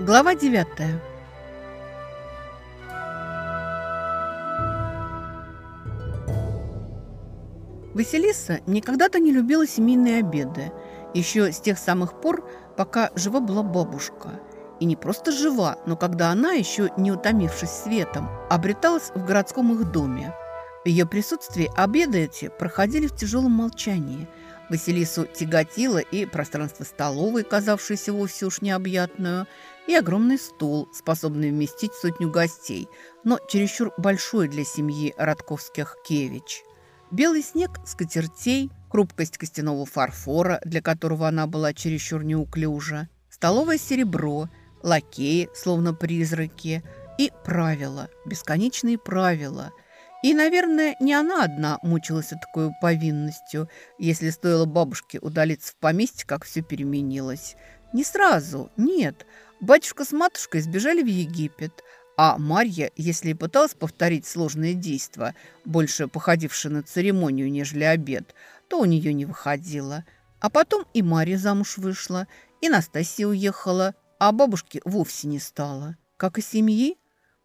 Глава 9 Василиса никогда-то не любила семейные обеды, еще с тех самых пор, пока жива была бабушка. И не просто жива, но когда она, еще не утомившись светом, обреталась в городском их доме. В ее присутствии обеды эти проходили в тяжелом молчании. Василису тяготило и пространство столовой, казавшееся вовсе уж необъятную, и огромный стол, способный вместить сотню гостей, но чересчур большой для семьи Радковских Кевич. Белый снег скатертей, хрупкость костяного фарфора, для которого она была чересчур неуклюжа, столовое серебро, лакеи, словно призраки, и правила, бесконечные правила. И, наверное, не она одна мучилась такой повинностью, если стоило бабушке удалиться в поместье, как все переменилось. Не сразу, нет – Батюшка с матушкой сбежали в Египет, а Марья, если и пыталась повторить сложные действия, больше походившие на церемонию, нежели обед, то у нее не выходило. А потом и Марья замуж вышла, и Настасья уехала, а бабушки вовсе не стало. Как и семьи?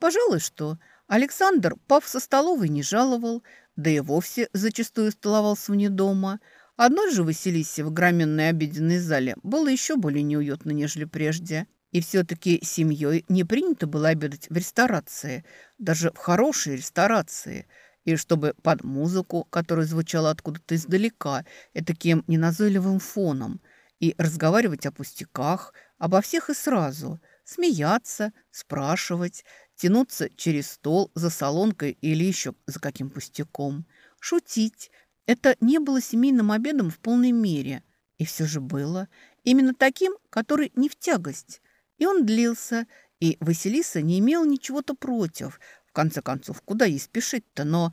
Пожалуй, что. Александр, пав со столовой, не жаловал, да и вовсе зачастую столовался вне дома. Одной же Василисе в огроменной обеденной зале было еще более неуютно, нежели прежде. И все-таки семьей не принято было обедать в ресторации, даже в хорошей ресторации. И чтобы под музыку, которая звучала откуда-то издалека, таким неназойливым фоном, и разговаривать о пустяках, обо всех и сразу, смеяться, спрашивать, тянуться через стол за солонкой или еще за каким пустяком, шутить. Это не было семейным обедом в полной мере. И все же было именно таким, который не в тягость. И он длился, и Василиса не имела ничего-то против. В конце концов, куда ей спешить-то, но...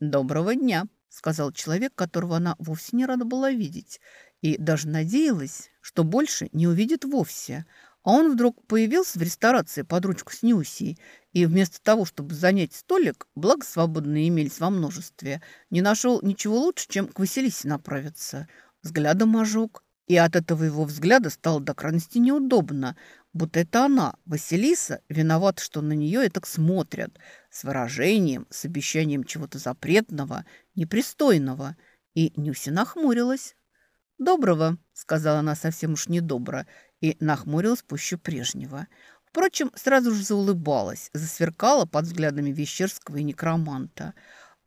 «Доброго дня», — сказал человек, которого она вовсе не рада была видеть, и даже надеялась, что больше не увидит вовсе. А он вдруг появился в ресторации под ручку с Нюсей, и вместо того, чтобы занять столик, благо свободные имелись во множестве, не нашел ничего лучше, чем к Василисе направиться. Взглядом ожег, и от этого его взгляда стало до крайности неудобно, будто это она, Василиса, виновата, что на нее и так смотрят, с выражением, с обещанием чего-то запретного, непристойного. И Нюся нахмурилась. «Доброго», — сказала она совсем уж недобро, и нахмурилась пуще прежнего. Впрочем, сразу же заулыбалась, засверкала под взглядами Вещерского и некроманта.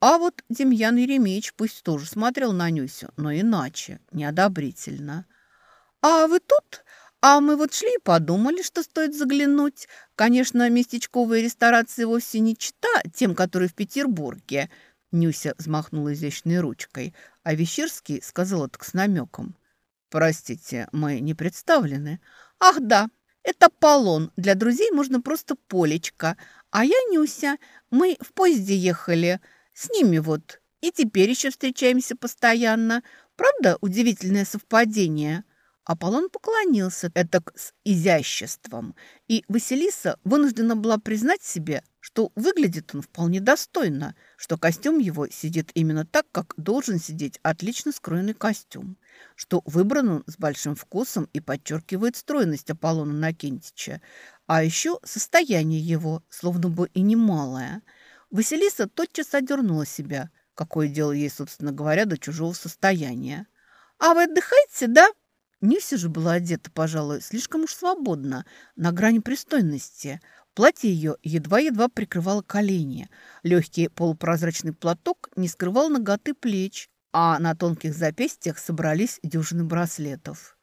А вот Демьян Еремеевич пусть тоже смотрел на Нюсю, но иначе, неодобрительно. «А вы тут?» А мы вот шли и подумали, что стоит заглянуть. Конечно, местечковые ресторации вовсе не чита тем, которые в Петербурге. Нюся взмахнула изящной ручкой, а Вещерский сказал так с намеком. «Простите, мы не представлены». «Ах, да, это полон. Для друзей можно просто полечко. А я Нюся. Мы в поезде ехали. С ними вот. И теперь еще встречаемся постоянно. Правда, удивительное совпадение?» Аполлон поклонился это с изяществом, и Василиса вынуждена была признать себе, что выглядит он вполне достойно, что костюм его сидит именно так, как должен сидеть отлично скроенный костюм, что выбран он с большим вкусом и подчеркивает стройность Аполлона Накентича, а еще состояние его, словно бы и немалое. Василиса тотчас одернула себя, какое дело ей, собственно говоря, до чужого состояния. «А вы отдыхаете, да?» Нюся же была одета, пожалуй, слишком уж свободно, на грани пристойности. Платье ее едва-едва прикрывало колени. Легкий полупрозрачный платок не скрывал ноготы плеч, а на тонких запястьях собрались дюжины браслетов.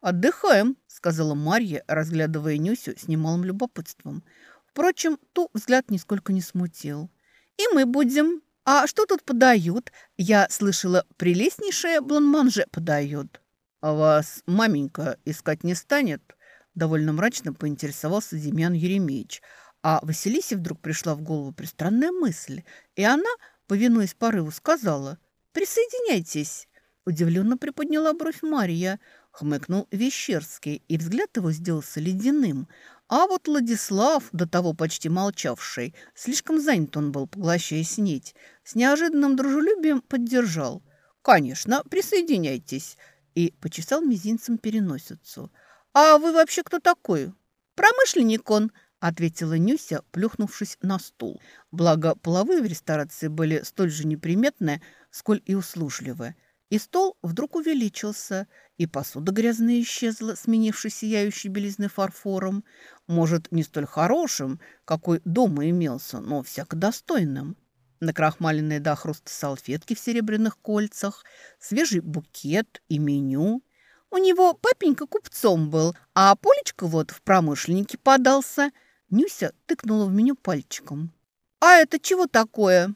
«Отдыхаем», — сказала Марья, разглядывая Нюсю с немалым любопытством. Впрочем, ту взгляд нисколько не смутил. «И мы будем. А что тут подают? Я слышала, прелестнейшее бланманже подают». «А вас маменька искать не станет?» Довольно мрачно поинтересовался Демьян Еремеевич. А Василисе вдруг пришла в голову пристранная мысль, и она, повинуясь порыву, сказала «Присоединяйтесь». Удивленно приподняла бровь Мария, хмыкнул Вещерский, и взгляд его сделался ледяным. А вот Владислав, до того почти молчавший, слишком занят он был, поглощая снеть, с неожиданным дружелюбием поддержал. «Конечно, присоединяйтесь» и почесал мизинцем переносицу. «А вы вообще кто такой?» Промышленник он, ответила Нюся, плюхнувшись на стул. Благо, половые в ресторации были столь же неприметны, сколь и услужливы. И стол вдруг увеличился, и посуда грязная исчезла, сменившись сияющей белизной фарфором. Может, не столь хорошим, какой дома имелся, но всяко достойным. Накрахмаленные до хруста салфетки в серебряных кольцах, свежий букет и меню. У него папенька купцом был, а Полечка вот в промышленнике подался. Нюся тыкнула в меню пальчиком. «А это чего такое?»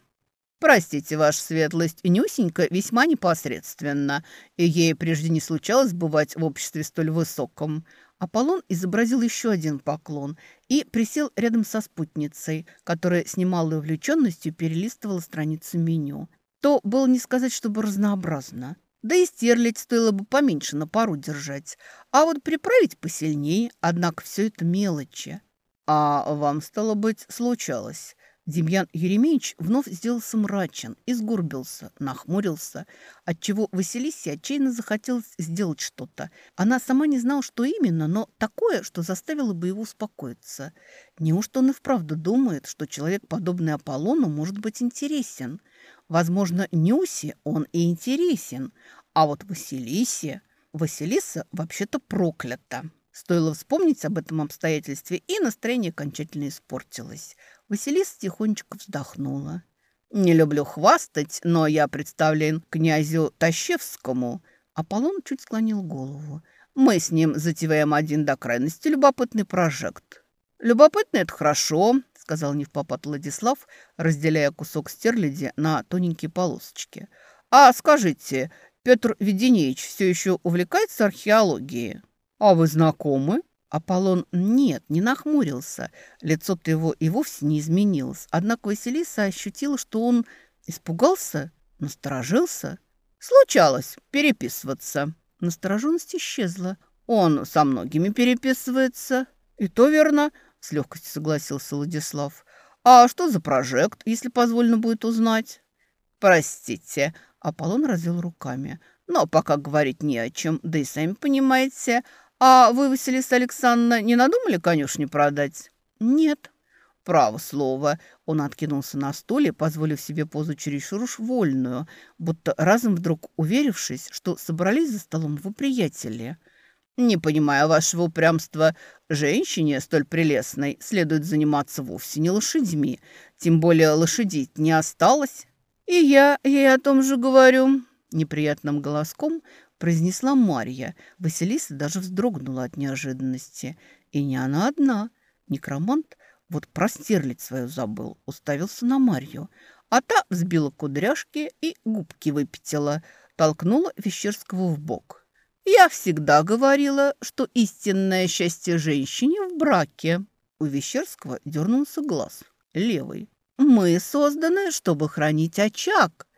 Простите, ваша светлость, Нюсенька весьма непосредственно, и ей прежде не случалось бывать в обществе столь высоком. Аполлон изобразил еще один поклон и присел рядом со спутницей, которая с немалой увлеченностью перелистывала страницу меню. То было не сказать, чтобы разнообразно. Да и стерлить стоило бы поменьше на пару держать, а вот приправить посильнее, однако все это мелочи. А вам, стало быть, случалось Демьян Еремеевич вновь сделался мрачен и сгорбился, нахмурился, отчего Василисе отчаянно захотелось сделать что-то. Она сама не знала, что именно, но такое, что заставило бы его успокоиться. Неужто он и вправду думает, что человек, подобный Аполлону, может быть интересен? Возможно, Нюсе он и интересен, а вот Василисе... Василиса вообще-то проклята. Стоило вспомнить об этом обстоятельстве, и настроение окончательно испортилось. Василиса тихонечко вздохнула. «Не люблю хвастать, но я представлен князю Тащевскому». Аполлон чуть склонил голову. «Мы с ним затеваем один до крайности любопытный прожект». «Любопытно – это хорошо», – сказал невпопад Владислав, разделяя кусок стерляди на тоненькие полосочки. «А скажите, Петр Веденеевич все еще увлекается археологией?» «А вы знакомы?» Аполлон нет, не нахмурился. Лицо-то его и вовсе не изменилось. Однако Василиса ощутила, что он испугался, насторожился. Случалось переписываться. Настороженность исчезла. Он со многими переписывается. И то верно, с легкостью согласился Владислав. А что за прожект, если позволено будет узнать? Простите, Аполлон развел руками. Но пока говорить не о чем, да и сами понимаете, «А вы, Василиса Александровна, не надумали конюшни продать?» «Нет». «Право слово». Он откинулся на стуле, позволив себе позу чересчур уж вольную, будто разом вдруг уверившись, что собрались за столом его приятели. «Не понимая вашего упрямства, женщине столь прелестной следует заниматься вовсе не лошадьми, тем более лошадей не осталось». «И я ей о том же говорю», — неприятным голоском произнесла Марья. Василиса даже вздрогнула от неожиданности. И не она одна. Некромант вот простерлить свою забыл, уставился на Марью. А та взбила кудряшки и губки выпятила, толкнула Вещерского в бок. «Я всегда говорила, что истинное счастье женщине в браке». У Вещерского дернулся глаз, левый. «Мы созданы, чтобы хранить очаг»,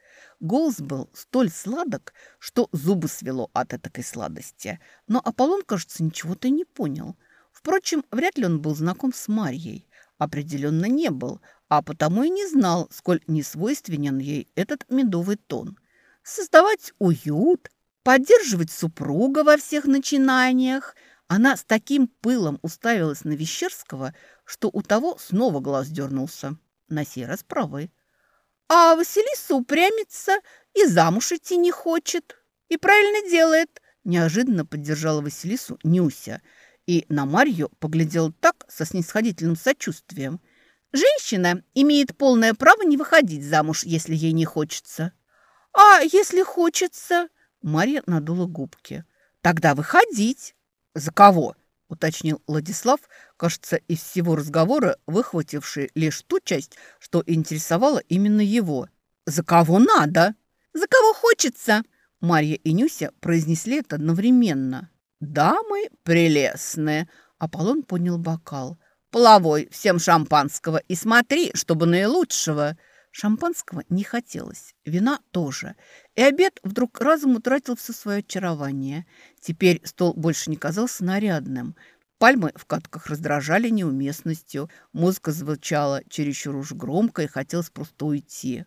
Голос был столь сладок, что зубы свело от этой сладости. Но Аполлон, кажется, ничего-то не понял. Впрочем, вряд ли он был знаком с Марьей. Определенно не был, а потому и не знал, сколь несвойственен ей этот медовый тон. Создавать уют, поддерживать супруга во всех начинаниях. Она с таким пылом уставилась на Вещерского, что у того снова глаз дернулся. На сей раз правый. А Василиса упрямится и замуж идти не хочет. И правильно делает. Неожиданно поддержала Василису Нюся. И на Марью поглядел так со снисходительным сочувствием. Женщина имеет полное право не выходить замуж, если ей не хочется. А если хочется? Марья надула губки. Тогда выходить. За кого? Уточнил Владислав, кажется, из всего разговора выхвативший лишь ту часть, что интересовала именно его. «За кого надо?» «За кого хочется?» Марья и Нюся произнесли это одновременно. «Дамы прелестные!» Аполлон поднял бокал. «Половой, всем шампанского и смотри, чтобы наилучшего!» Шампанского не хотелось, вина тоже. И обед вдруг разом утратил все свое очарование. Теперь стол больше не казался нарядным. Пальмы в катках раздражали неуместностью. Музыка звучала чересчур уж громко и хотелось просто уйти.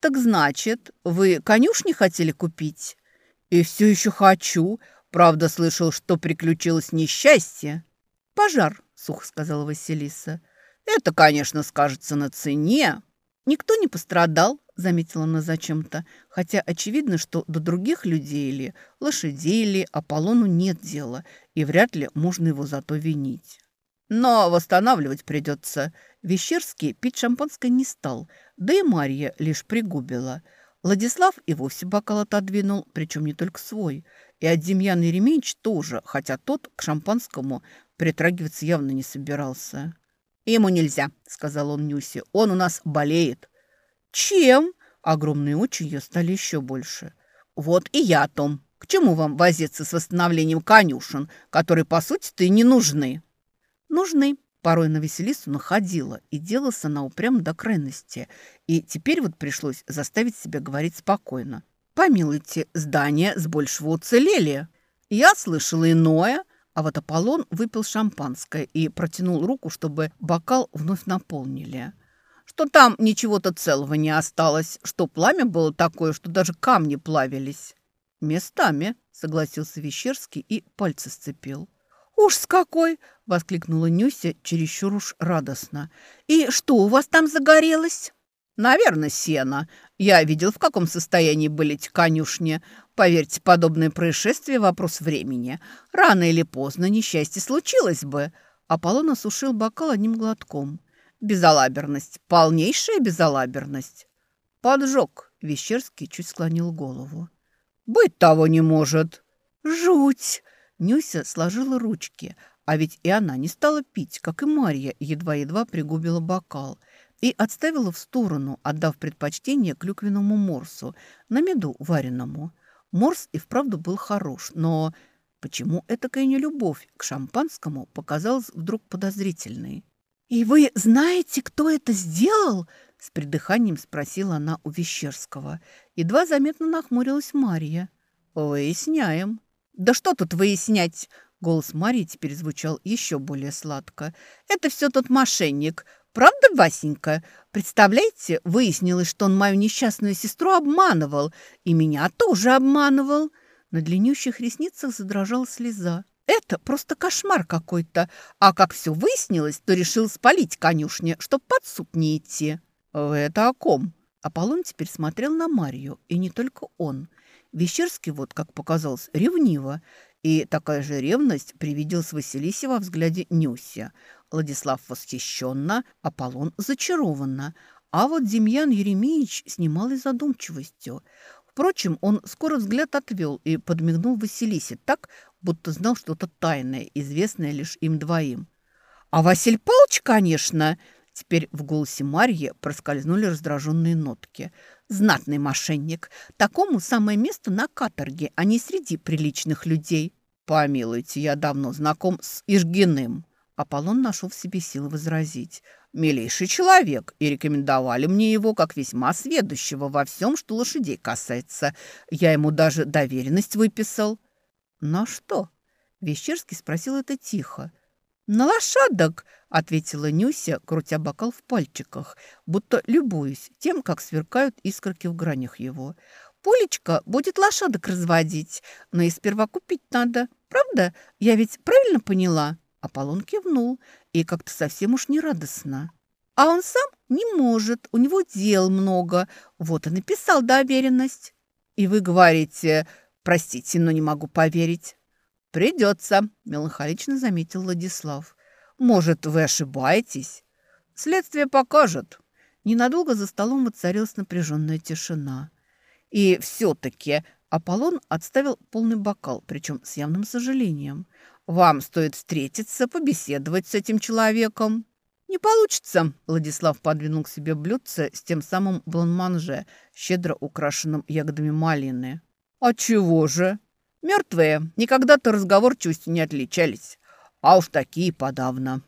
«Так значит, вы конюшни хотели купить?» «И все еще хочу. Правда, слышал, что приключилось несчастье». «Пожар», — сухо сказала Василиса. «Это, конечно, скажется на цене». «Никто не пострадал», — заметила она зачем-то, хотя очевидно, что до других людей или лошадей или Аполлону нет дела, и вряд ли можно его зато винить. «Но восстанавливать придется». Вещерский пить шампанское не стал, да и Марья лишь пригубила. Владислав и вовсе бокал отодвинул, причем не только свой. И от Демьяна Еремеевич тоже, хотя тот к шампанскому притрагиваться явно не собирался. «Ему нельзя», — сказал он Нюсе. «Он у нас болеет». «Чем?» Огромные очи ее стали еще больше. «Вот и я о том. К чему вам возиться с восстановлением конюшен, которые, по сути-то, и не нужны?» «Нужны». Порой на Василису находила, и делалась она упрямо до крайности. И теперь вот пришлось заставить себя говорить спокойно. «Помилуйте, здания с большего уцелели. Я слышала иное». А вот Аполлон выпил шампанское и протянул руку, чтобы бокал вновь наполнили что там ничего-то целого не осталось, что пламя было такое, что даже камни плавились. «Местами», — согласился Вещерский и пальцы сцепил. «Уж с какой!» — воскликнула Нюся чересчур уж радостно. «И что у вас там загорелось?» «Наверное, сено. Я видел, в каком состоянии были эти конюшни. Поверьте, подобное происшествие — вопрос времени. Рано или поздно несчастье случилось бы». Аполлон осушил бокал одним глотком. Безалаберность, полнейшая безалаберность. Поджог. Вещерский чуть склонил голову. Быть того не может. Жуть. Нюся сложила ручки, а ведь и она не стала пить, как и Марья, едва-едва пригубила бокал и отставила в сторону, отдав предпочтение клюквенному морсу, на меду вареному. Морс и вправду был хорош, но почему этакая нелюбовь к шампанскому показалась вдруг подозрительной? «И вы знаете, кто это сделал?» С придыханием спросила она у Вещерского. Едва заметно нахмурилась Марья. «Выясняем». «Да что тут выяснять?» Голос Марьи теперь звучал еще более сладко. «Это все тот мошенник. Правда, Васенька? Представляете, выяснилось, что он мою несчастную сестру обманывал. И меня тоже обманывал». На длиннющих ресницах задрожала слеза. Это просто кошмар какой-то. А как все выяснилось, то решил спалить конюшни, чтоб под суд не идти. Это о ком? Аполлон теперь смотрел на Марию, и не только он. Вещерский, вот как показалось, ревниво. И такая же ревность привиделась Василисе во взгляде Нюся. Владислав восхищенно, Аполлон зачарованно. А вот Демьян Еремеевич с немалой задумчивостью. Впрочем, он скоро взгляд отвел и подмигнул Василисе так, будто знал что-то тайное, известное лишь им двоим. «А Василь Павлович, конечно!» Теперь в голосе Марьи проскользнули раздраженные нотки. «Знатный мошенник. Такому самое место на каторге, а не среди приличных людей». «Помилуйте, я давно знаком с Ижгиным». Аполлон нашел в себе силы возразить милейший человек, и рекомендовали мне его как весьма сведущего во всем, что лошадей касается. Я ему даже доверенность выписал». «На что?» – Вещерский спросил это тихо. «На лошадок!» – ответила Нюся, крутя бокал в пальчиках, будто любуюсь тем, как сверкают искорки в гранях его. «Полечка будет лошадок разводить, но и сперва купить надо. Правда? Я ведь правильно поняла?» Аполлон кивнул и как-то совсем уж не радостно. А он сам не может, у него дел много. Вот и написал доверенность. И вы говорите, простите, но не могу поверить. Придется, меланхолично заметил Владислав. Может, вы ошибаетесь? Следствие покажет. Ненадолго за столом воцарилась напряженная тишина. И все-таки Аполлон отставил полный бокал, причем с явным сожалением. Вам стоит встретиться, побеседовать с этим человеком». «Не получится», — Владислав подвинул к себе блюдце с тем самым бланманже, щедро украшенным ягодами малины. «А чего же?» «Мертвые. Никогда-то разговорчивостью не отличались. А уж такие подавно».